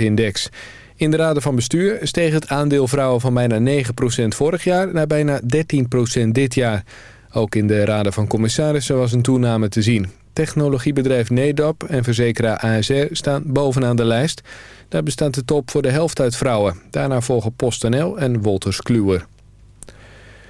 index. In de raden van bestuur steeg het aandeel vrouwen van bijna 9% vorig jaar naar bijna 13% dit jaar. Ook in de raden van commissarissen was een toename te zien. Technologiebedrijf Nedap en verzekeraar ASR staan bovenaan de lijst. Daar bestaat de top voor de helft uit vrouwen. Daarna volgen PostNL en Wolters Kluwer.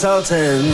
consultant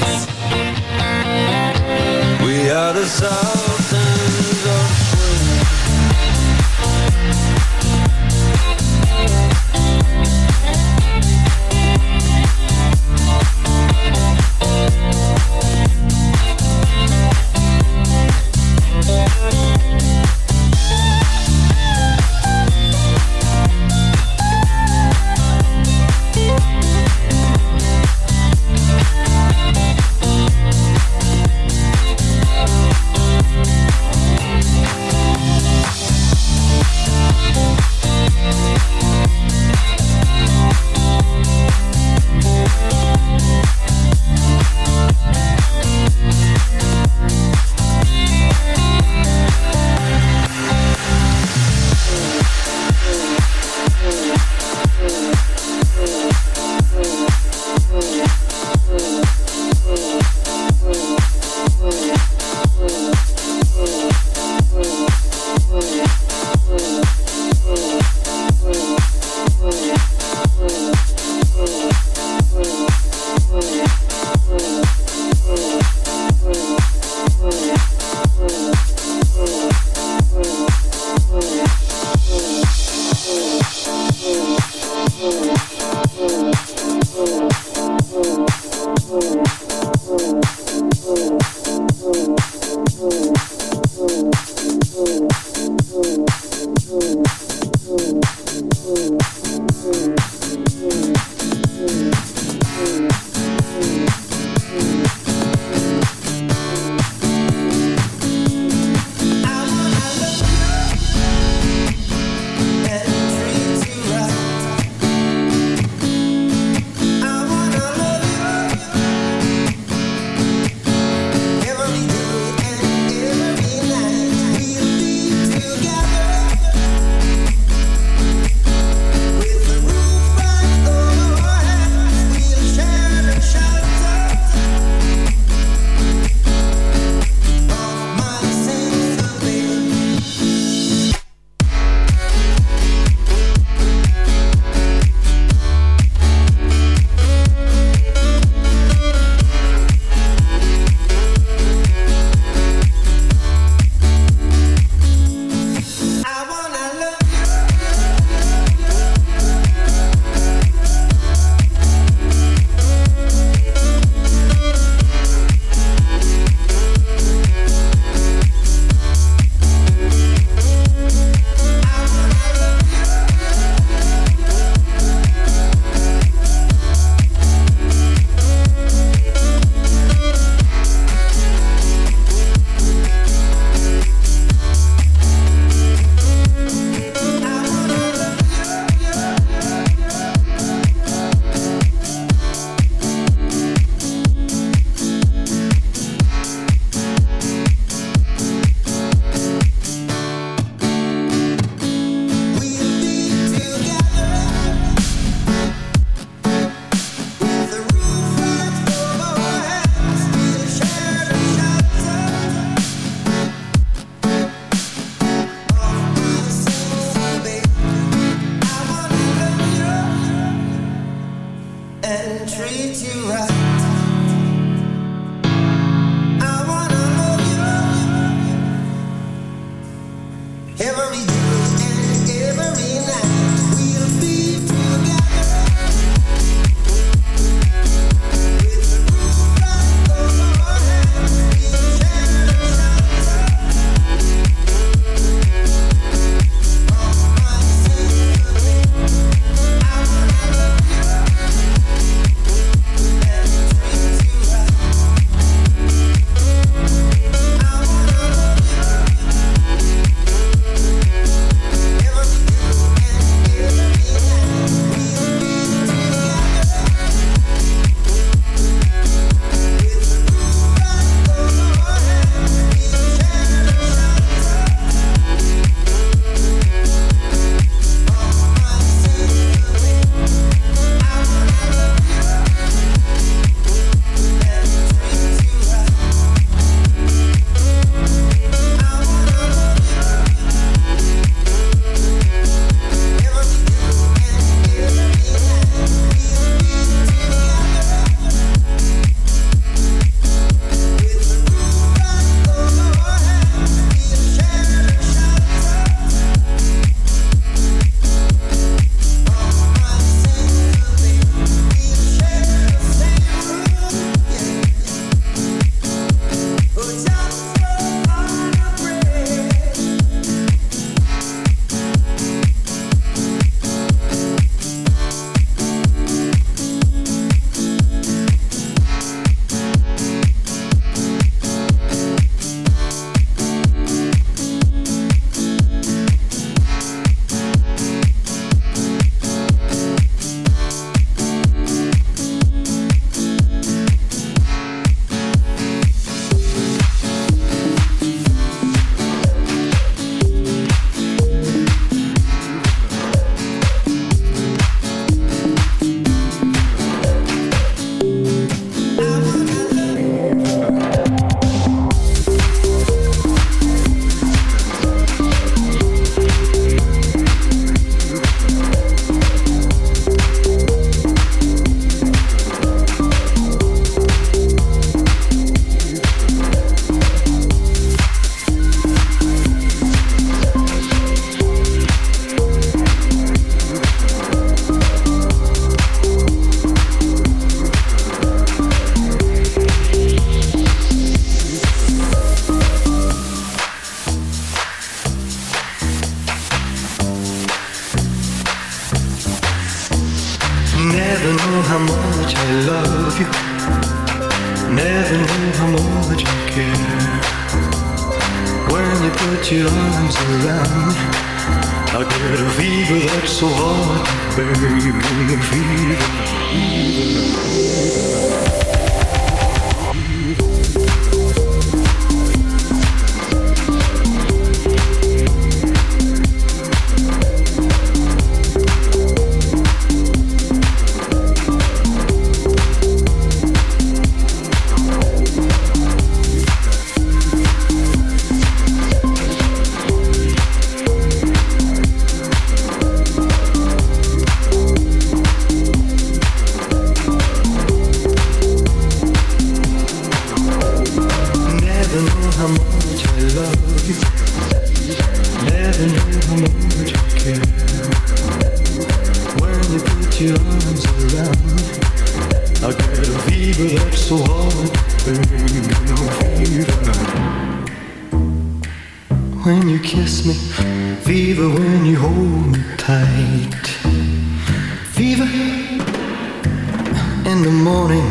in the morning,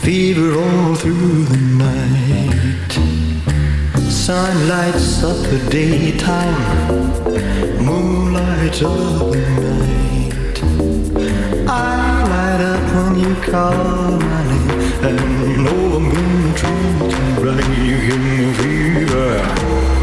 fever all through the night. Sun lights up the daytime, moonlight of the night. I light up when you call my name, and you know I'm gonna treat you right. You give me fever.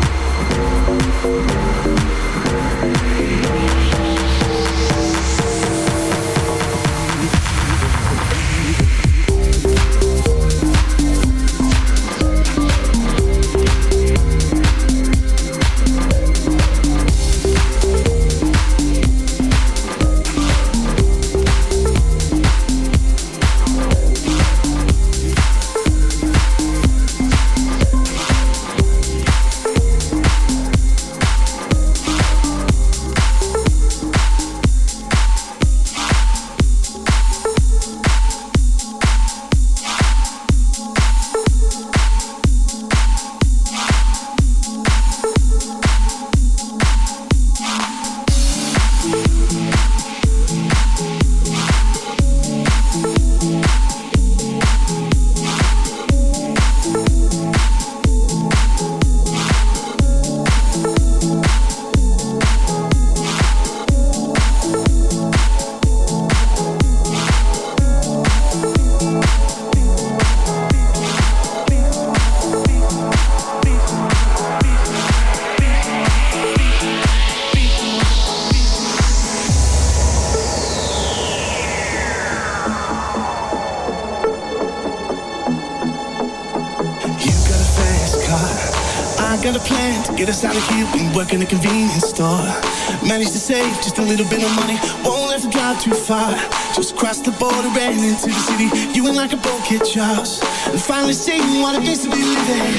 Just a little bit of money. Won't have to drive too far. Just cross the border and into the city. You ain't like a boat catch Charles. And finally seeing what it means to be living.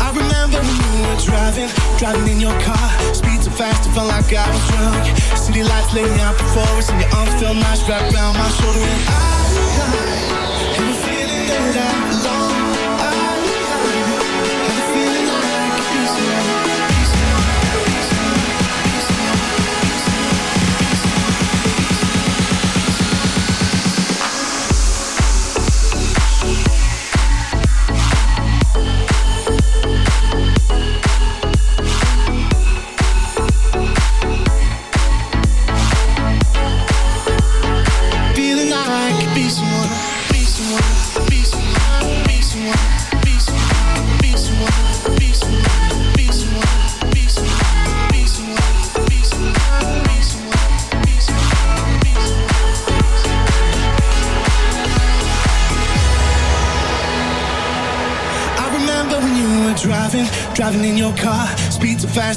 I remember when you were driving, driving in your car. Speed so fast, it felt like I was drunk. City lights laying out before us, and your arms felt nice wrapped around my shoulder. And I, I'm feeling that I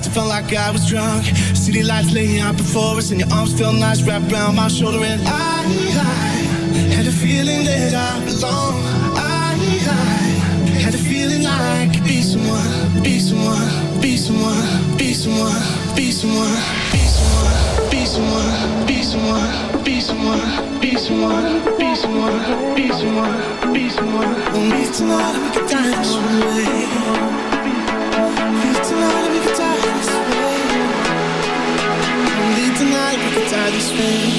it felt like I was drunk. City lights laying out before us, and your arms felt nice wrapped around my shoulder. And I, I had a feeling that I belong. I, I had a feeling I could be someone, be someone, be someone, be someone, be someone, be someone, be someone, be someone, be someone, be someone, be someone, be someone, be someone. We'll meet tonight we can dance away. this way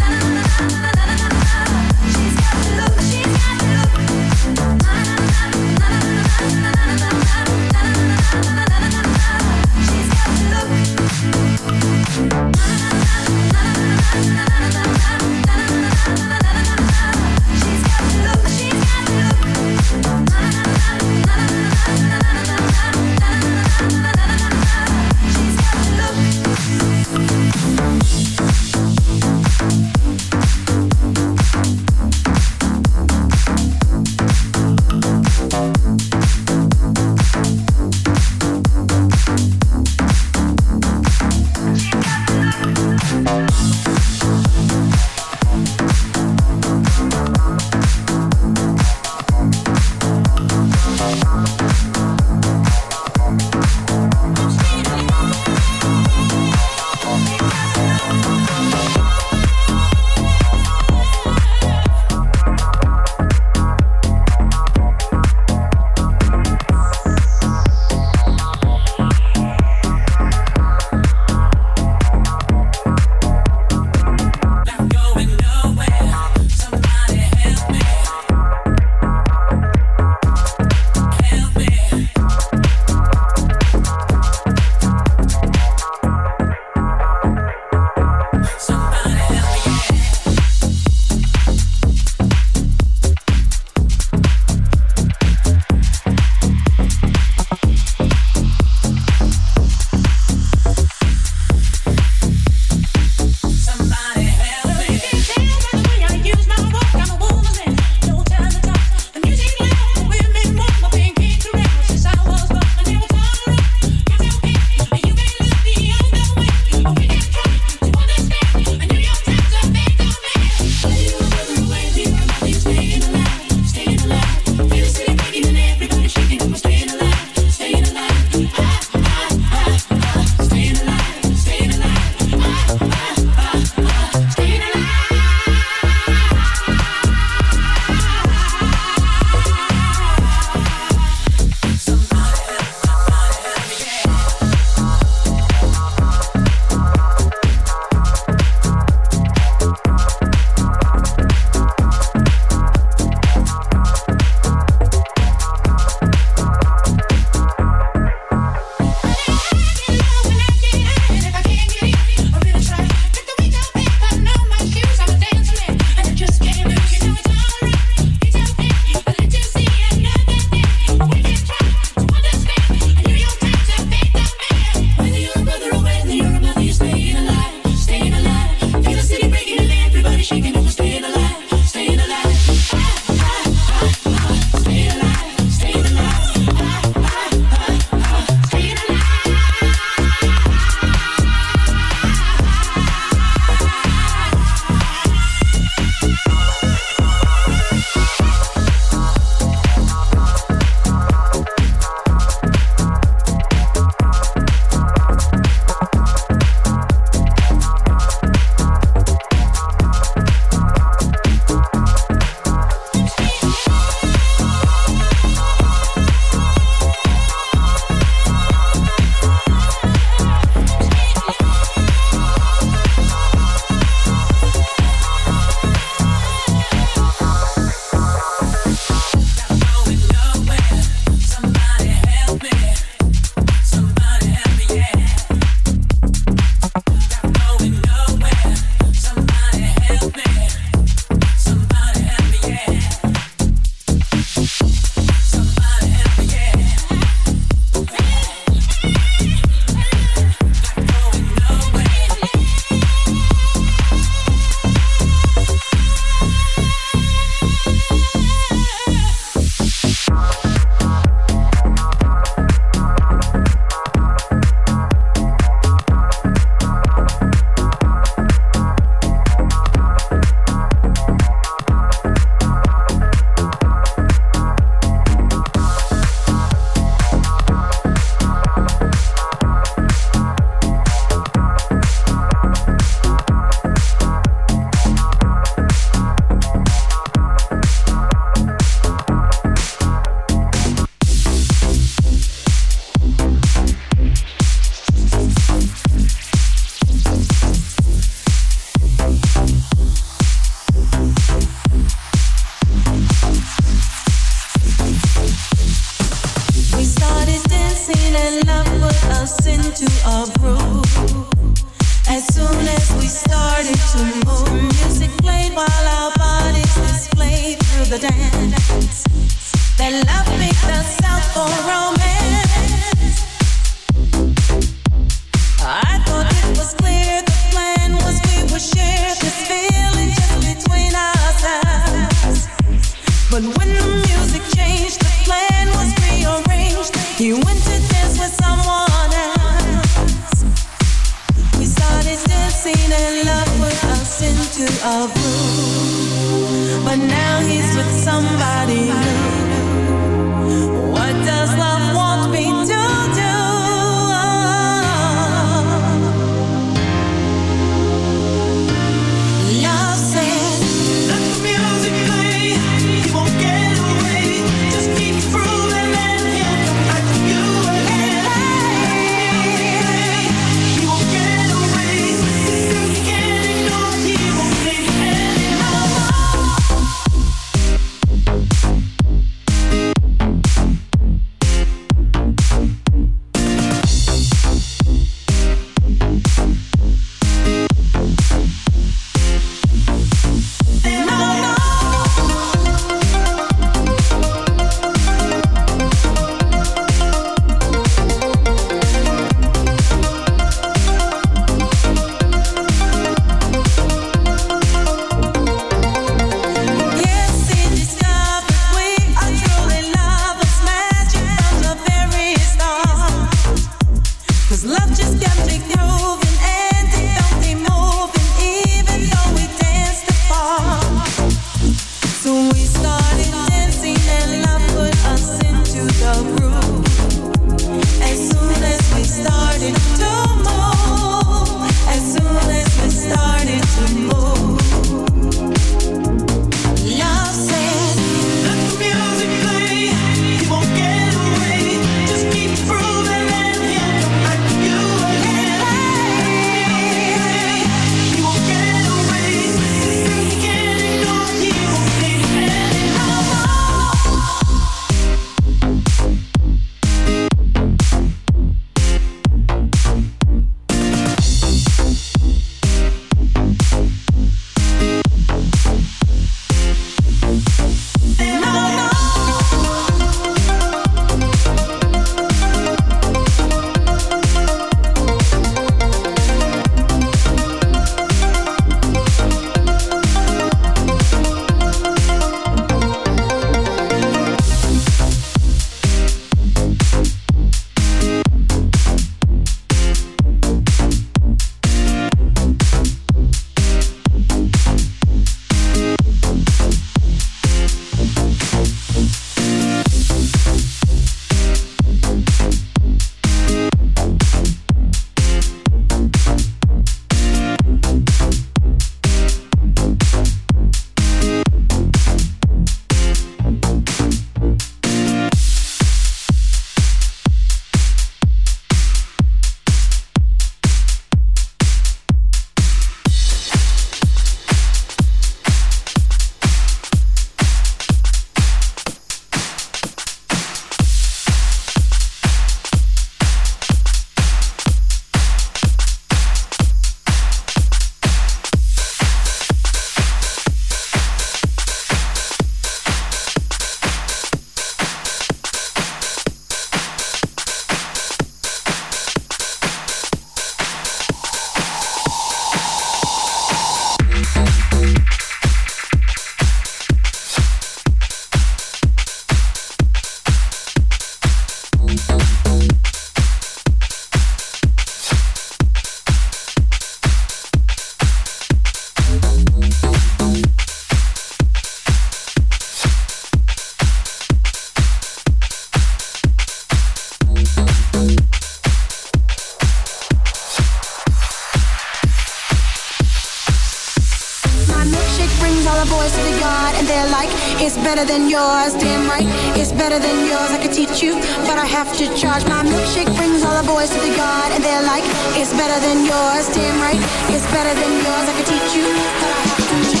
sings all the boys to the yard, and they're like, it's better than yours. Damn right, it's better than yours. I could teach you, but I have to charge. My milkshake brings all the boys to the yard, and they're like, it's better than yours. Damn right, it's better than yours. I could teach you, but I have to charge.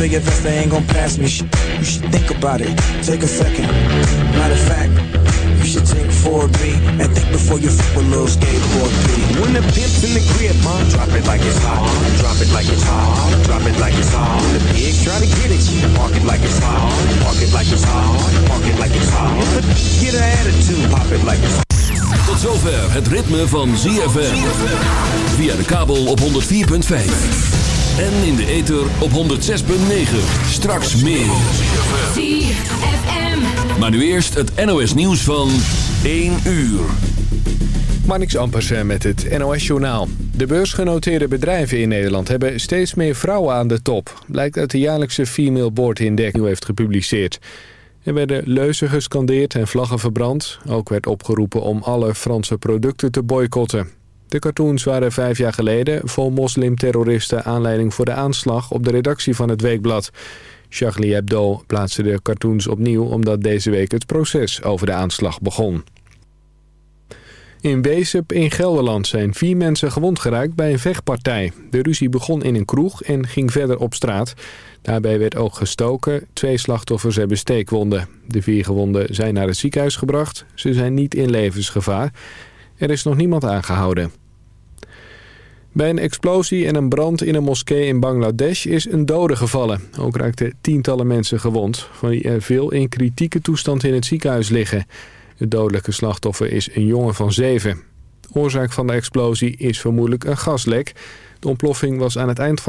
Big investor ain't gon' pass me shit. You should think about it, take a second. Matter of fact, you should think forward me and think before you fuck with little skateboard P. When the pimp's in the crib, man, drop it like it's hot. Drop it like it's hot. Drop it like it's hot. When the pigs try to get at you, park it like it's hot. Park it like it's hot. Park it like it's hot. Get an attitude, pop it like it's hot. Tot zover het ritme van ZFM. Via de kabel op 104.5. En in de ether op 106.9. Straks meer. Maar nu eerst het NOS nieuws van 1 uur. Marnix Ampersen met het NOS-journaal. De beursgenoteerde bedrijven in Nederland hebben steeds meer vrouwen aan de top. Blijkt uit de jaarlijkse Female Board Index die heeft gepubliceerd. Er werden leuzen gescandeerd en vlaggen verbrand. Ook werd opgeroepen om alle Franse producten te boycotten. De cartoons waren vijf jaar geleden vol moslimterroristen aanleiding voor de aanslag op de redactie van het Weekblad. Charlie Hebdo plaatste de cartoons opnieuw omdat deze week het proces over de aanslag begon. In Weesup in Gelderland zijn vier mensen gewond geraakt bij een vechtpartij. De ruzie begon in een kroeg en ging verder op straat. Daarbij werd ook gestoken. Twee slachtoffers hebben steekwonden. De vier gewonden zijn naar het ziekenhuis gebracht. Ze zijn niet in levensgevaar. Er is nog niemand aangehouden. Bij een explosie en een brand in een moskee in Bangladesh is een dode gevallen. Ook raakten tientallen mensen gewond, van wie er veel in kritieke toestand in het ziekenhuis liggen. Het dodelijke slachtoffer is een jongen van zeven. Oorzaak van de explosie is vermoedelijk een gaslek. De ontploffing was aan het eind van